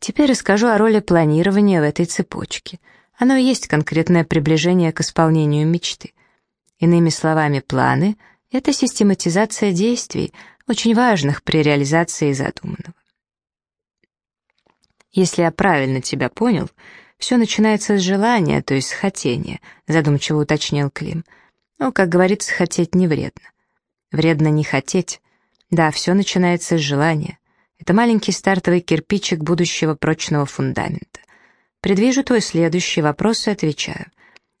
Теперь расскажу о роли планирования в этой цепочке. Оно и есть конкретное приближение к исполнению мечты. Иными словами, планы — это систематизация действий, очень важных при реализации задуманного. Если я правильно тебя понял, все начинается с желания, то есть с хотения, задумчиво уточнил Клим. Ну, как говорится, хотеть не вредно. Вредно не хотеть. Да, все начинается с желания. Это маленький стартовый кирпичик будущего прочного фундамента. Предвижу твой следующий вопрос и отвечаю.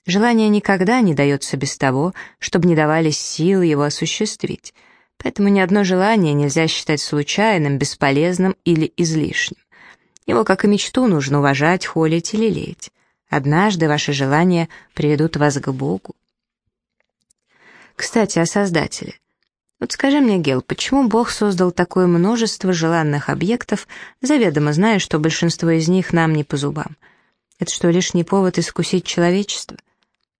Желание никогда не дается без того, чтобы не давались силы его осуществить. Поэтому ни одно желание нельзя считать случайным, бесполезным или излишним. Его, как и мечту, нужно уважать, холить и лелеять. Однажды ваши желания приведут вас к Богу. Кстати, о Создателе. Вот скажи мне, Гел, почему Бог создал такое множество желанных объектов, заведомо зная, что большинство из них нам не по зубам? Это что, лишний повод искусить человечество?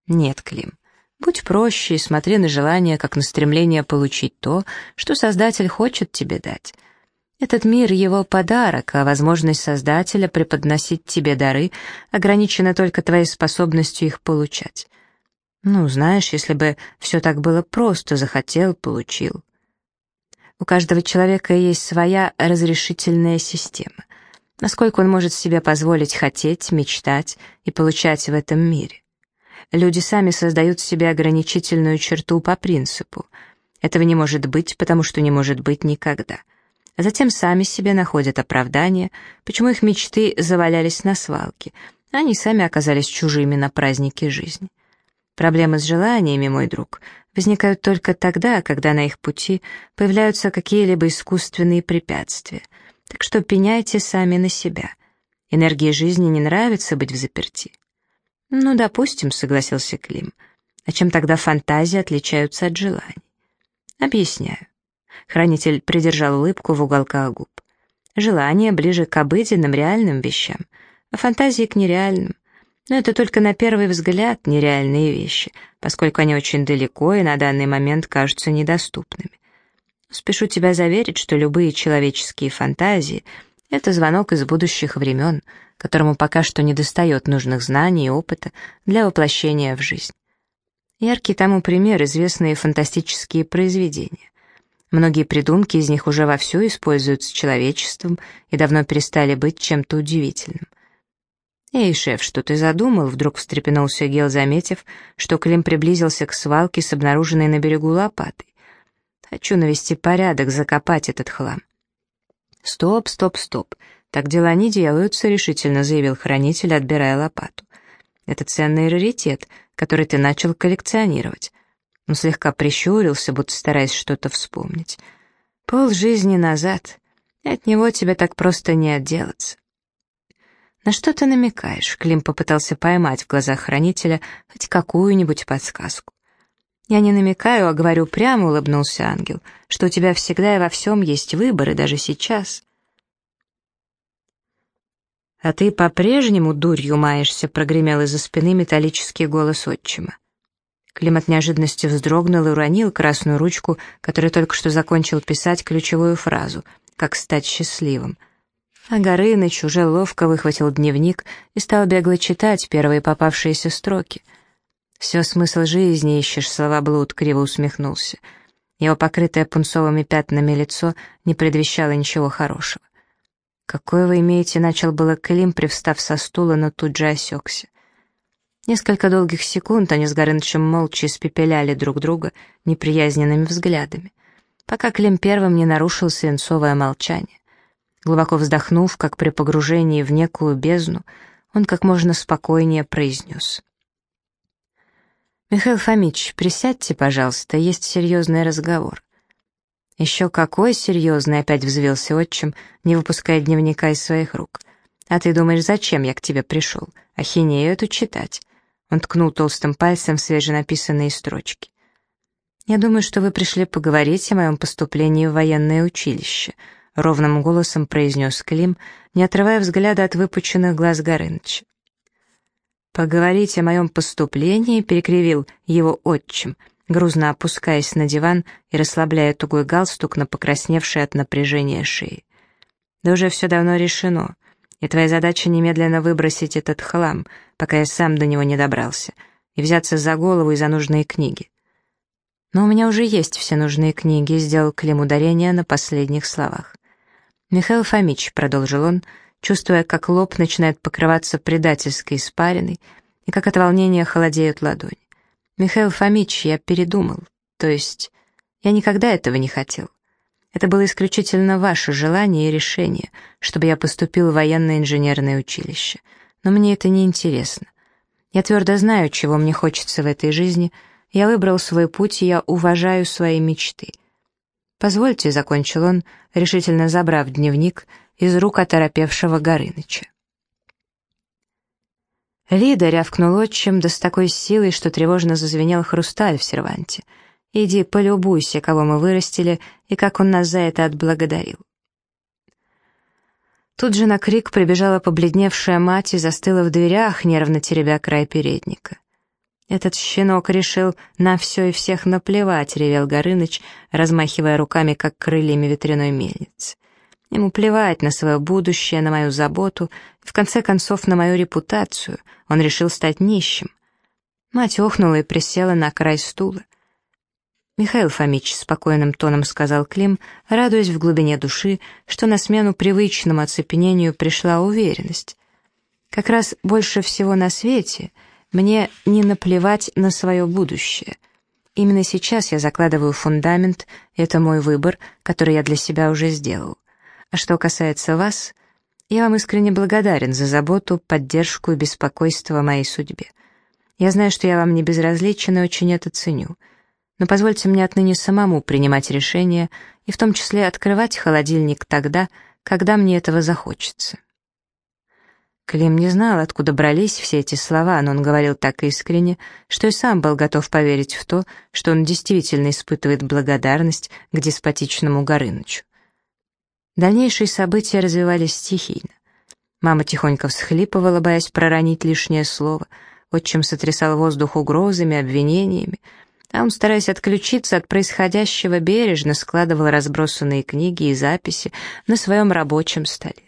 Нет, Клим. Будь проще и смотри на желание, как на стремление получить то, что Создатель хочет тебе дать. Этот мир — его подарок, а возможность Создателя преподносить тебе дары ограничена только твоей способностью их получать. Ну, знаешь, если бы все так было просто, захотел, получил. У каждого человека есть своя разрешительная система. Насколько он может себе позволить хотеть, мечтать и получать в этом мире. Люди сами создают себе ограничительную черту по принципу. Этого не может быть, потому что не может быть никогда. А затем сами себе находят оправдание, почему их мечты завалялись на свалке, а они сами оказались чужими на празднике жизни. Проблемы с желаниями, мой друг, возникают только тогда, когда на их пути появляются какие-либо искусственные препятствия. Так что пеняйте сами на себя. Энергии жизни не нравится быть в заперти. «Ну, допустим», — согласился Клим. «А чем тогда фантазии отличаются от желаний?» «Объясняю». Хранитель придержал улыбку в уголках губ. «Желания ближе к обыденным реальным вещам, а фантазии к нереальным. Но это только на первый взгляд нереальные вещи, поскольку они очень далеко и на данный момент кажутся недоступными. Спешу тебя заверить, что любые человеческие фантазии — это звонок из будущих времен, которому пока что недостает нужных знаний и опыта для воплощения в жизнь. Яркий тому пример — известные фантастические произведения. Многие придумки из них уже вовсю используются человечеством и давно перестали быть чем-то удивительным. «Эй, шеф, что ты задумал?» — вдруг встрепенулся Гел, заметив, что Клим приблизился к свалке с обнаруженной на берегу лопатой. «Хочу навести порядок, закопать этот хлам». «Стоп, стоп, стоп. Так дела не делаются», — решительно заявил хранитель, отбирая лопату. «Это ценный раритет, который ты начал коллекционировать». Он слегка прищурился, будто стараясь что-то вспомнить. «Пол жизни назад. От него тебе так просто не отделаться». «На что ты намекаешь?» Клим попытался поймать в глазах хранителя хоть какую-нибудь подсказку. «Я не намекаю, а говорю прямо», — улыбнулся ангел, «что у тебя всегда и во всем есть выбор, и даже сейчас». «А ты по-прежнему дурью маешься», — прогремел из-за спины металлический голос отчима. Клим от неожиданности вздрогнул и уронил красную ручку, которой только что закончил писать ключевую фразу «Как стать счастливым», а Горыныч уже ловко выхватил дневник и стал бегло читать первые попавшиеся строки. «Все смысл жизни ищешь, словоблуд», — криво усмехнулся. Его покрытое пунцовыми пятнами лицо не предвещало ничего хорошего. «Какое вы имеете?» — начал было Клим, привстав со стула, но тут же осекся. Несколько долгих секунд они с Горынычем молча испепеляли друг друга неприязненными взглядами, пока Клим первым не нарушил свинцовое молчание. Глубоко вздохнув, как при погружении в некую бездну, он как можно спокойнее произнес. «Михаил Фомич, присядьте, пожалуйста, есть серьезный разговор». «Еще какой серьезный!» — опять взвился отчим, не выпуская дневника из своих рук. «А ты думаешь, зачем я к тебе пришел? Ахинею эту читать?» Он ткнул толстым пальцем в свеженаписанные строчки. «Я думаю, что вы пришли поговорить о моем поступлении в военное училище», ровным голосом произнес Клим, не отрывая взгляда от выпученных глаз Горыныча. «Поговорить о моем поступлении», — перекривил его отчим, грузно опускаясь на диван и расслабляя тугой галстук на покрасневшей от напряжения шеи. «Да уже все давно решено. и твоя задача немедленно выбросить этот хлам, пока я сам до него не добрался, и взяться за голову и за нужные книги. Но у меня уже есть все нужные книги, сделал Клим ударение на последних словах. Михаил Фомич, продолжил он, чувствуя, как лоб начинает покрываться предательской испариной, и как от волнения холодеют ладони. Михаил Фомич, я передумал, то есть я никогда этого не хотел. Это было исключительно ваше желание и решение, чтобы я поступил в военное инженерное училище. Но мне это не интересно. Я твердо знаю, чего мне хочется в этой жизни. Я выбрал свой путь, и я уважаю свои мечты. Позвольте, — закончил он, решительно забрав дневник из рук оторопевшего Горыныча. Лида рявкнул отчим, да с такой силой, что тревожно зазвенел хрусталь в серванте — Иди полюбуйся, кого мы вырастили, и как он нас за это отблагодарил. Тут же на крик прибежала побледневшая мать и застыла в дверях, нервно теребя край передника. «Этот щенок решил на все и всех наплевать», — ревел Горыныч, размахивая руками, как крыльями ветряной мельницы. Ему плевать на свое будущее, на мою заботу, в конце концов, на мою репутацию. Он решил стать нищим. Мать охнула и присела на край стула. «Михаил Фомич», — спокойным тоном сказал Клим, радуясь в глубине души, что на смену привычному оцепенению пришла уверенность. «Как раз больше всего на свете мне не наплевать на свое будущее. Именно сейчас я закладываю фундамент, это мой выбор, который я для себя уже сделал. А что касается вас, я вам искренне благодарен за заботу, поддержку и беспокойство о моей судьбе. Я знаю, что я вам не безразличен и очень это ценю» но позвольте мне отныне самому принимать решения и в том числе открывать холодильник тогда, когда мне этого захочется. Клим не знал, откуда брались все эти слова, но он говорил так искренне, что и сам был готов поверить в то, что он действительно испытывает благодарность к деспотичному Горынычу. Дальнейшие события развивались стихийно. Мама тихонько всхлипывала, боясь проронить лишнее слово, отчим сотрясал воздух угрозами, обвинениями, а он, стараясь отключиться от происходящего, бережно складывал разбросанные книги и записи на своем рабочем столе.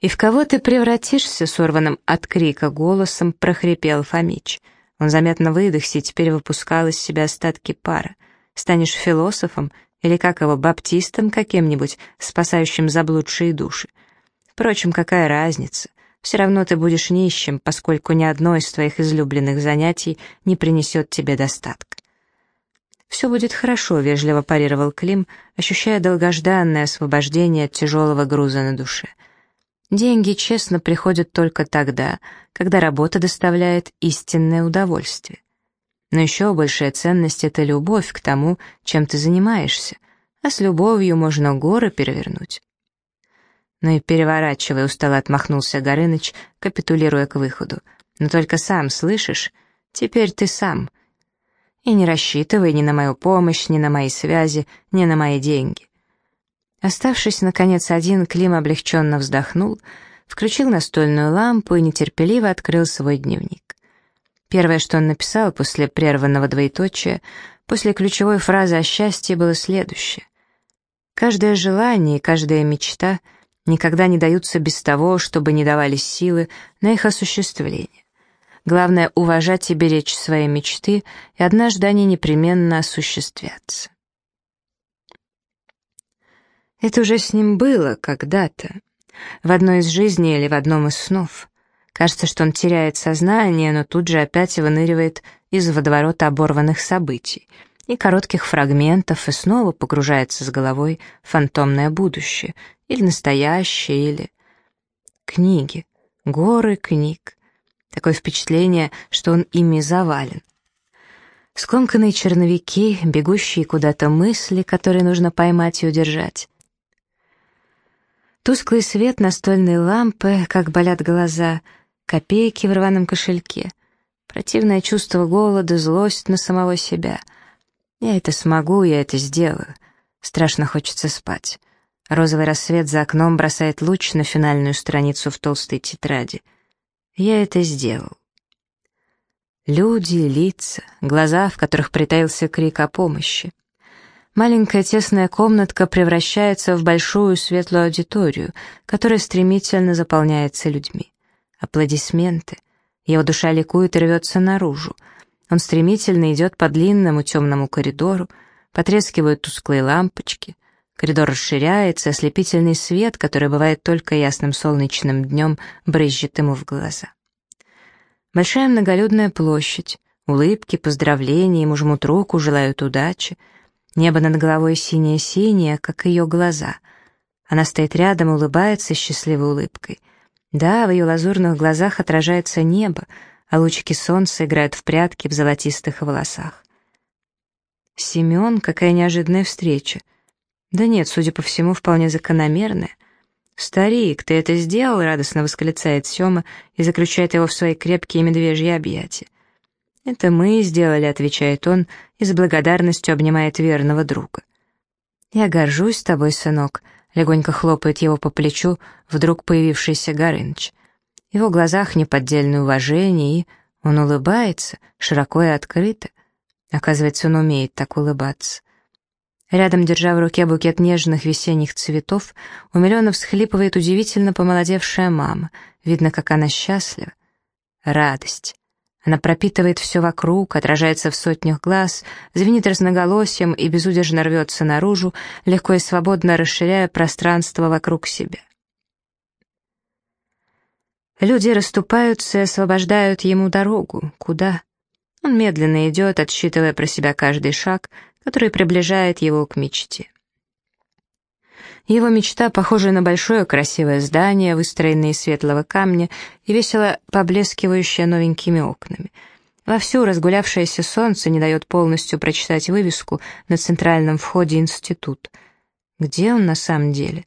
«И в кого ты превратишься?» — сорванным от крика голосом прохрипел Фомич. Он заметно выдохся и теперь выпускал из себя остатки пара. «Станешь философом или, как его, баптистом каким-нибудь, спасающим заблудшие души? Впрочем, какая разница? все равно ты будешь нищим, поскольку ни одно из твоих излюбленных занятий не принесет тебе достатка. «Все будет хорошо», — вежливо парировал Клим, ощущая долгожданное освобождение от тяжелого груза на душе. «Деньги честно приходят только тогда, когда работа доставляет истинное удовольствие. Но еще большая ценность — это любовь к тому, чем ты занимаешься, а с любовью можно горы перевернуть». «Ну и переворачивай», — устало отмахнулся Горыныч, капитулируя к выходу. «Но только сам, слышишь? Теперь ты сам. И не рассчитывай ни на мою помощь, ни на мои связи, ни на мои деньги». Оставшись, наконец, один, Клим облегченно вздохнул, включил настольную лампу и нетерпеливо открыл свой дневник. Первое, что он написал после прерванного двоеточия, после ключевой фразы о счастье, было следующее. «Каждое желание и каждая мечта — никогда не даются без того, чтобы не давались силы на их осуществление. Главное — уважать и беречь свои мечты, и однажды они непременно осуществятся. Это уже с ним было когда-то, в одной из жизней или в одном из снов. Кажется, что он теряет сознание, но тут же опять выныривает из водоворота оборванных событий — и коротких фрагментов и снова погружается с головой в фантомное будущее, или настоящее, или... Книги, горы книг. Такое впечатление, что он ими завален. Скомканные черновики, бегущие куда-то мысли, которые нужно поймать и удержать. Тусклый свет настольной лампы, как болят глаза, копейки в рваном кошельке, противное чувство голода, злость на самого себя — я это смогу, я это сделаю. Страшно хочется спать. Розовый рассвет за окном бросает луч на финальную страницу в толстой тетради. Я это сделал. Люди, лица, глаза, в которых притаился крик о помощи. Маленькая тесная комнатка превращается в большую светлую аудиторию, которая стремительно заполняется людьми. Аплодисменты. Его душа ликует и рвется наружу. Он стремительно идет по длинному темному коридору, потрескивают тусклые лампочки. Коридор расширяется, ослепительный свет, который бывает только ясным солнечным днем, брызжет ему в глаза. Большая многолюдная площадь, улыбки, поздравления, ему жмут руку, желают удачи — Небо над головой синее-синее, как ее глаза. Она стоит рядом, улыбается счастливой улыбкой. Да, в ее лазурных глазах отражается небо, а лучики солнца играют в прятки в золотистых волосах. Семен, какая неожиданная встреча. Да нет, судя по всему, вполне закономерная. «Старик, ты это сделал?» — радостно восклицает Сема и заключает его в свои крепкие медвежьи объятия. «Это мы сделали», — отвечает он и с благодарностью обнимает верного друга. «Я горжусь тобой, сынок», — легонько хлопает его по плечу вдруг появившийся Горыныч. В его глазах неподдельное уважение, и он улыбается, широко и открыто. Оказывается, он умеет так улыбаться. Рядом, держа в руке букет нежных весенних цветов, умиленно всхлипывает удивительно помолодевшая мама. Видно, как она счастлива. Радость. Она пропитывает все вокруг, отражается в сотнях глаз, звенит разноголосием и безудержно рвется наружу, легко и свободно расширяя пространство вокруг себя. Люди расступаются и освобождают ему дорогу. Куда? Он медленно идет, отсчитывая про себя каждый шаг, который приближает его к мечте. Его мечта похожа на большое красивое здание, выстроенное из светлого камня и весело поблескивающее новенькими окнами. Вовсю разгулявшееся солнце не дает полностью прочитать вывеску на центральном входе институт. Где он на самом деле?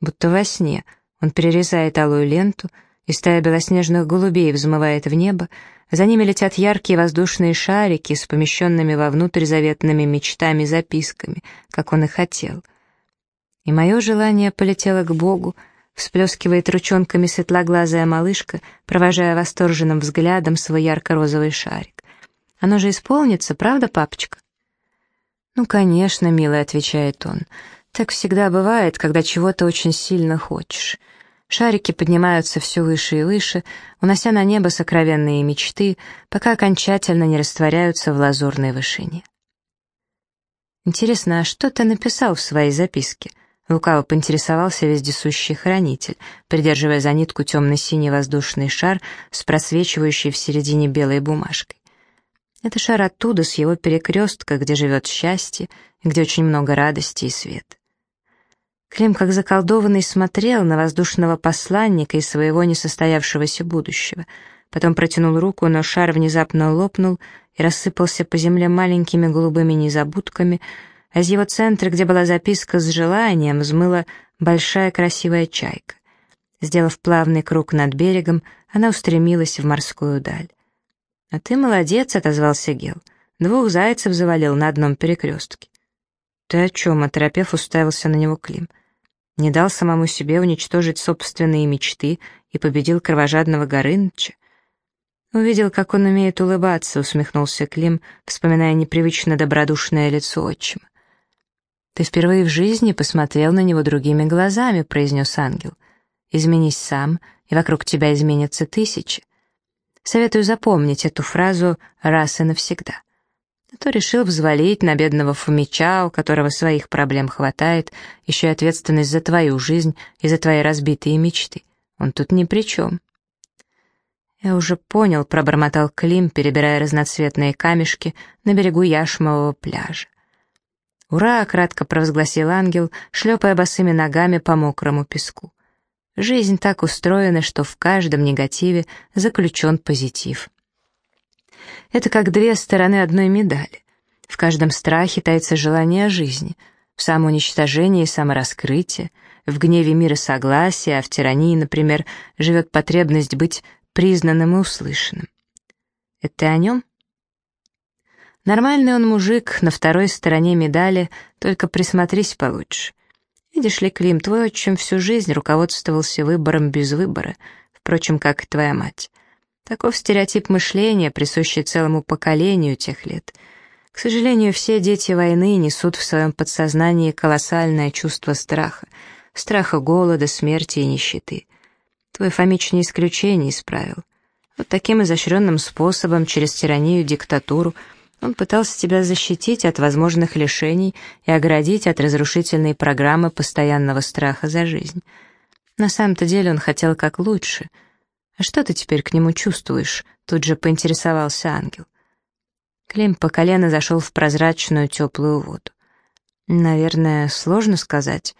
Будто во сне. Он перерезает алую ленту, и стая белоснежных голубей взмывает в небо, за ними летят яркие воздушные шарики с помещенными вовнутрь заветными мечтами-записками, как он и хотел — и мое желание полетело к Богу, всплескивает ручонками светлоглазая малышка, провожая восторженным взглядом свой ярко-розовый шарик. «Оно же исполнится, правда, папочка?» «Ну, конечно, милый», — отвечает он. «Так всегда бывает, когда чего-то очень сильно хочешь». Шарики поднимаются все выше и выше, унося на небо сокровенные мечты, пока окончательно не растворяются в лазурной вышине. «Интересно, а что ты написал в своей записке?» Лукаво поинтересовался вездесущий хранитель, придерживая за нитку темно-синий воздушный шар с просвечивающей в середине белой бумажкой. Это шар оттуда, с его перекрестка, где живет счастье, где очень много радости и света. Клим, как заколдованный, смотрел на воздушного посланника из своего несостоявшегося будущего. Потом протянул руку, но шар внезапно лопнул и рассыпался по земле маленькими голубыми незабудками — из его центра, где была записка с желанием, взмыла большая красивая чайка. Сделав плавный круг над берегом, она устремилась в морскую даль. «А ты молодец», — отозвался Гел. «Двух зайцев завалил на одном перекрестке». «Ты о чем?» — оторопев, уставился на него Клим. «Не дал самому себе уничтожить собственные мечты и победил кровожадного Горыныча?» «Увидел, как он умеет улыбаться», — усмехнулся Клим, вспоминая непривычно добродушное лицо отчима. «Ты впервые в жизни посмотрел на него другими глазами», — произнес ангел. «Изменись сам, и вокруг тебя изменятся тысячи». Советую запомнить эту фразу раз и навсегда. А то решил взвалить на бедного Фумича, у которого своих проблем хватает, еще и ответственность за твою жизнь и за твои разбитые мечты. Он тут ни при чем. «Я уже понял», — пробормотал Клим, перебирая разноцветные камешки на берегу Яшмового пляжа. «Ура!» — кратко провозгласил ангел, шлепая босыми ногами по мокрому песку. Жизнь так устроена, что в каждом негативе заключен позитив. Это как две стороны одной медали. В каждом страхе таится желание жизни, в самоуничтожении и самораскрытии, в гневе мира согласия, а в тирании, например, живет потребность быть признанным и услышанным. Это о нем? Нормальный он мужик, на второй стороне медали, только присмотрись получше. Видишь ли, Клим, твой отчим всю жизнь руководствовался выбором без выбора, впрочем, как и твоя мать. Таков стереотип мышления, присущий целому поколению тех лет. К сожалению, все дети войны несут в своем подсознании колоссальное чувство страха, страха голода, смерти и нищеты. Твой Фомич не исключение исправил. Вот таким изощренным способом, через тиранию, диктатуру, он пытался тебя защитить от возможных лишений и оградить от разрушительной программы постоянного страха за жизнь. На самом-то деле он хотел как лучше. А что ты теперь к нему чувствуешь? Тут же поинтересовался ангел. Клим по колено зашел в прозрачную теплую воду. Наверное, сложно сказать.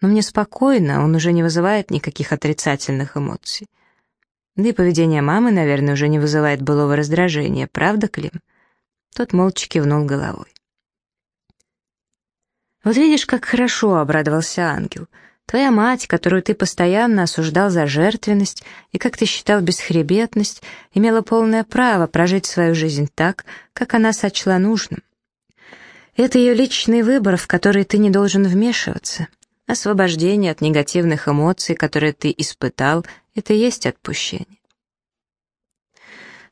Но мне спокойно, он уже не вызывает никаких отрицательных эмоций. Да и поведение мамы, наверное, уже не вызывает былого раздражения, правда, Клим? Тот молча кивнул головой. «Вот видишь, как хорошо», — обрадовался ангел. «Твоя мать, которую ты постоянно осуждал за жертвенность и, как ты считал, бесхребетность, имела полное право прожить свою жизнь так, как она сочла нужным. Это ее личный выбор, в который ты не должен вмешиваться. Освобождение от негативных эмоций, которые ты испытал, это и есть отпущение.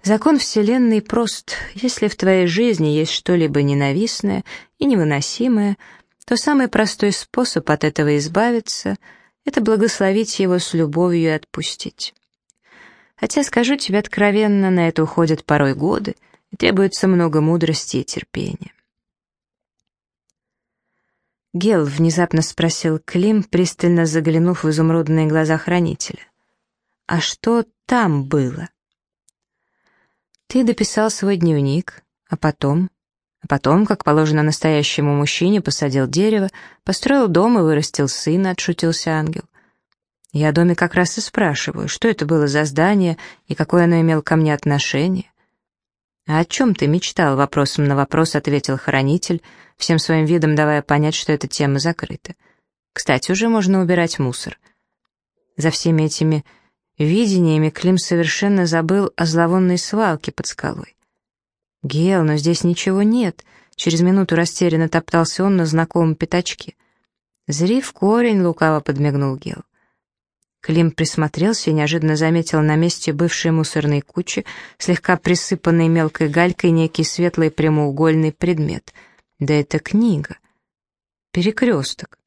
Закон Вселенной прост. Если в твоей жизни есть что-либо ненавистное и невыносимое, то самый простой способ от этого избавиться — это благословить его с любовью и отпустить. Хотя, скажу тебе откровенно, на это уходят порой годы, и требуется много мудрости и терпения. Гел внезапно спросил Клим, пристально заглянув в изумрудные глаза хранителя. «А что там было?» «Ты дописал свой дневник, а потом...» А потом, как положено настоящему мужчине, посадил дерево, построил дом и вырастил сына, отшутился ангел. Я о доме как раз и спрашиваю, что это было за здание и какое оно имело ко мне отношение. «А о чем ты мечтал?» — вопросом на вопрос ответил хранитель, всем своим видом давая понять, что эта тема закрыта. «Кстати, уже можно убирать мусор». За всеми этими видениями Клим совершенно забыл о зловонной свалке под скалой. «Гел, но здесь ничего нет», — через минуту растерянно топтался он на знакомом пятачке. «Зри в корень», — лукаво подмигнул Гел. Клим присмотрелся и неожиданно заметил на месте бывшей мусорной кучи, слегка присыпанной мелкой галькой, некий светлый прямоугольный предмет. Да это книга. Перекресток.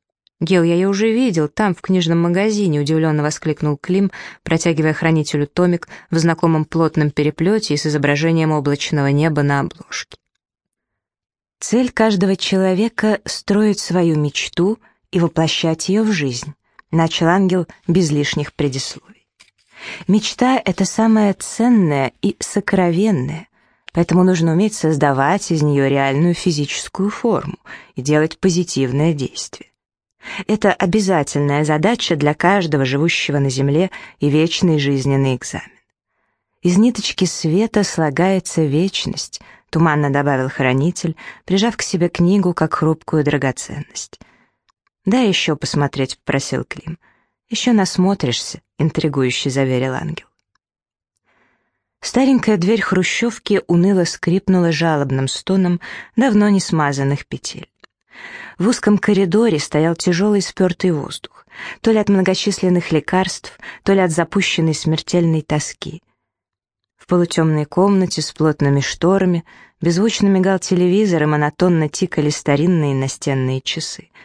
«Гел, я ее уже видел, там, в книжном магазине», — удивленно воскликнул Клим, протягивая хранителю томик в знакомом плотном переплете и с изображением облачного неба на обложке. Цель каждого человека — строить свою мечту и воплощать ее в жизнь начал ангел без лишних предисловий. Мечта — это самое ценное и сокровенное, поэтому нужно уметь создавать из нее реальную физическую форму и делать позитивное действие. Это обязательная задача для каждого живущего на Земле и вечный жизненный экзамен. Из ниточки света слагается вечность, туманно добавил хранитель, прижав к себе книгу как хрупкую драгоценность. «Да еще посмотреть», — попросил Клим. «Еще насмотришься», — интригующе заверил ангел. Старенькая дверь хрущевки уныло скрипнула жалобным стоном давно не смазанных петель. В узком коридоре стоял тяжелый спертый воздух, то ли от многочисленных лекарств, то ли от запущенной смертельной тоски. В полутемной комнате с плотными шторами беззвучно мигал телевизор и монотонно тикали старинные настенные часы —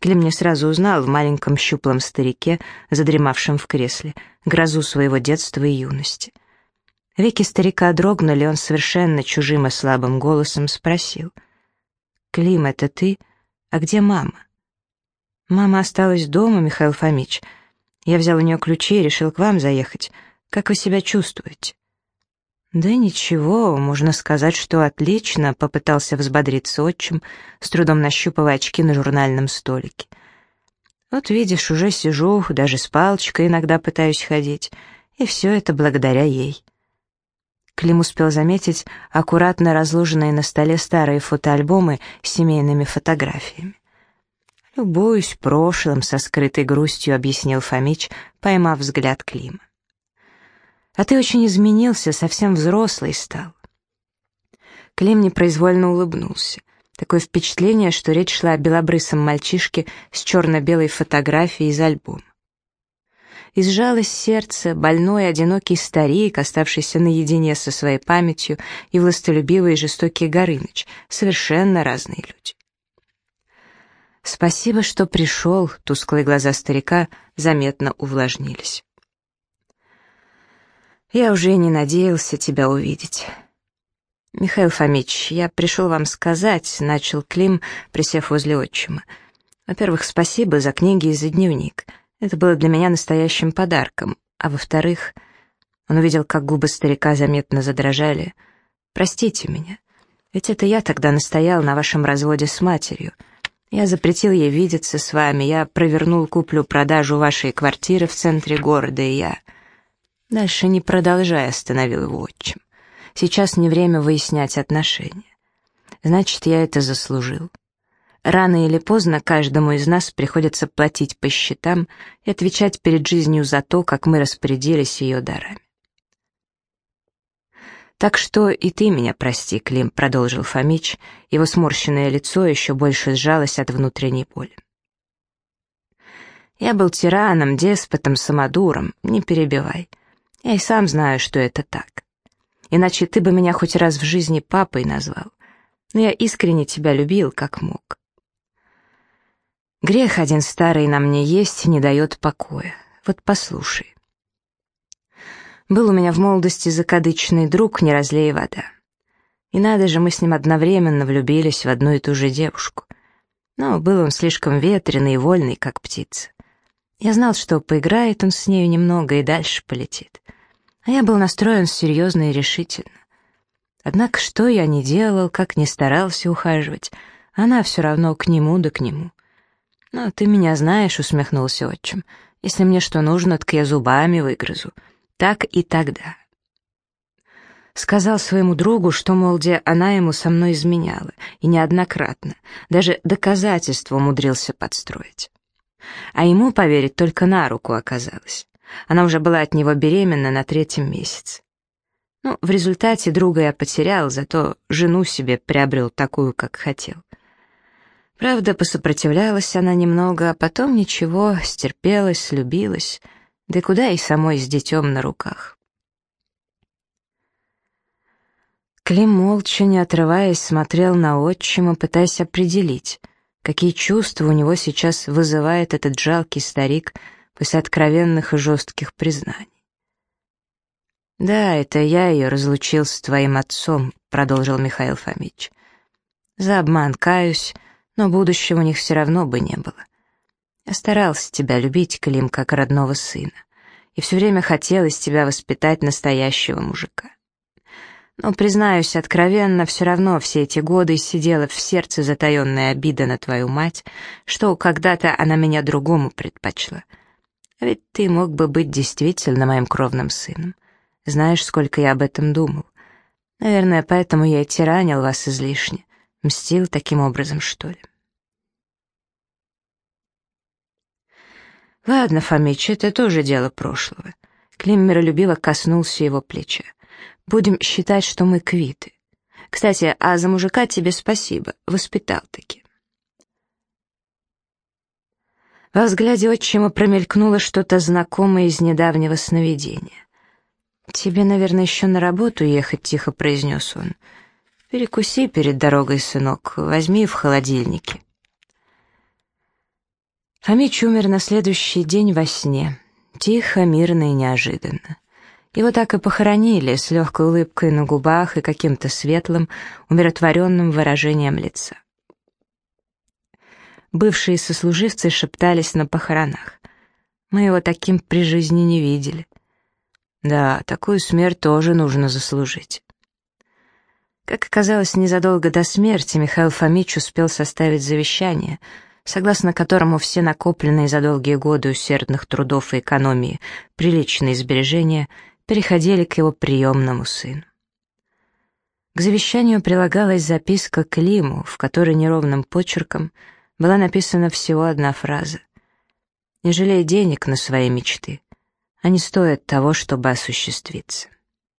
Клим не сразу узнал в маленьком щуплом старике, задремавшем в кресле, грозу своего детства и юности. Веки старика дрогнули, он совершенно чужим и слабым голосом спросил. «Клим, это ты? А где мама?» «Мама осталась дома, Михаил Фомич. Я взял у нее ключи и решил к вам заехать. Как вы себя чувствуете?» «Да ничего, можно сказать, что отлично», — попытался взбодриться отчим, с трудом нащупывая очки на журнальном столике. «Вот видишь, уже сижу, даже с палочкой иногда пытаюсь ходить, и все это благодаря ей». Клим успел заметить аккуратно разложенные на столе старые фотоальбомы с семейными фотографиями. «Любуюсь прошлым», — со скрытой грустью объяснил Фомич, поймав взгляд Клима. А ты очень изменился, совсем взрослый стал. Клим непроизвольно улыбнулся. Такое впечатление, что речь шла о белобрысом мальчишке с черно-белой фотографией из альбома. И сжалось сердце, больной, одинокий старик, оставшийся наедине со своей памятью, и властолюбивый и жестокий Горыныч, совершенно разные люди. «Спасибо, что пришел», — тусклые глаза старика заметно увлажнились. «Я уже не надеялся тебя увидеть». «Михаил Фомич, я пришел вам сказать», — начал Клим, присев возле отчима. «Во-первых, спасибо за книги и за дневник. Это было для меня настоящим подарком. А во-вторых, он увидел, как губы старика заметно задрожали. «Простите меня, ведь это я тогда настоял на вашем разводе с матерью. Я запретил ей видеться с вами, я провернул куплю-продажу вашей квартиры в центре города, и я...» Дальше не продолжая, остановил его отчим. Сейчас не время выяснять отношения. Значит, я это заслужил. Рано или поздно каждому из нас приходится платить по счетам и отвечать перед жизнью за то, как мы распорядились ее дарами. «Так что и ты меня прости, Клим», — продолжил Фомич. Его сморщенное лицо еще больше сжалось от внутренней боли. «Я был тираном, деспотом, самодуром, не перебивай. Я и сам знаю, что это так. Иначе ты бы меня хоть раз в жизни папой назвал. Но я искренне тебя любил, как мог. Грех один старый на мне есть, не дает покоя. Вот послушай. Был у меня в молодости закадычный друг, не разлей вода. И надо же, мы с ним одновременно влюбились в одну и ту же девушку. Но был он слишком ветреный и вольный, как птица. Я знал, что поиграет он с нею немного и дальше полетит а я был настроен серьезно и решительно. Однако что я не делал, как не старался ухаживать, она все равно к нему да к нему. «Ну, ты меня знаешь», — усмехнулся отчим. «Если мне что нужно, так я зубами выгрызу. Так и тогда». Сказал своему другу, что, мол, где она ему со мной изменяла, и неоднократно, даже доказательства умудрился подстроить. А ему поверить только на руку оказалось. Она уже была от него беременна на третьем месяце. Ну, в результате друга я потерял, зато жену себе приобрел такую, как хотел. Правда, посопротивлялась она немного, а потом ничего, стерпелась, слюбилась, да куда и самой с детем на руках. Клим молча, не отрываясь, смотрел на отчима, пытаясь определить, какие чувства у него сейчас вызывает этот жалкий старик — после откровенных и жестких признаний. «Да, это я ее разлучил с твоим отцом», — продолжил Михаил Фомич. «За обман каюсь, но будущего у них все равно бы не было. Я старался тебя любить, Клим, как родного сына, и все время хотел из тебя воспитать настоящего мужика. Но, признаюсь откровенно, все равно все эти годы сидела в сердце затаенная обида на твою мать, что когда-то она меня другому предпочла — а ведь ты мог бы быть действительно моим кровным сыном. Знаешь, сколько я об этом думал. Наверное, поэтому я и тиранил вас излишне. Мстил таким образом, что ли. Ладно, Фомич, это тоже дело прошлого. Клим миролюбиво коснулся его плеча. Будем считать, что мы квиты. Кстати, а за мужика тебе спасибо, воспитал-таки. Во взгляде отчима промелькнуло что-то знакомое из недавнего сновидения. «Тебе, наверное, еще на работу ехать», — тихо произнес он. «Перекуси перед дорогой, сынок, возьми в холодильнике». Фомич умер на следующий день во сне. Тихо, мирно и неожиданно. Его так и похоронили, с легкой улыбкой на губах и каким-то светлым, умиротворенным выражением лица. Бывшие сослуживцы шептались на похоронах. Мы его таким при жизни не видели. Да, такую смерть тоже нужно заслужить. Как оказалось, незадолго до смерти Михаил Фомич успел составить завещание, согласно которому все накопленные за долгие годы усердных трудов и экономии приличные сбережения переходили к его приемному сыну. К завещанию прилагалась записка Климу, в которой неровным почерком — была написана всего одна фраза. «Не жалей денег на свои мечты. Они стоят того, чтобы осуществиться».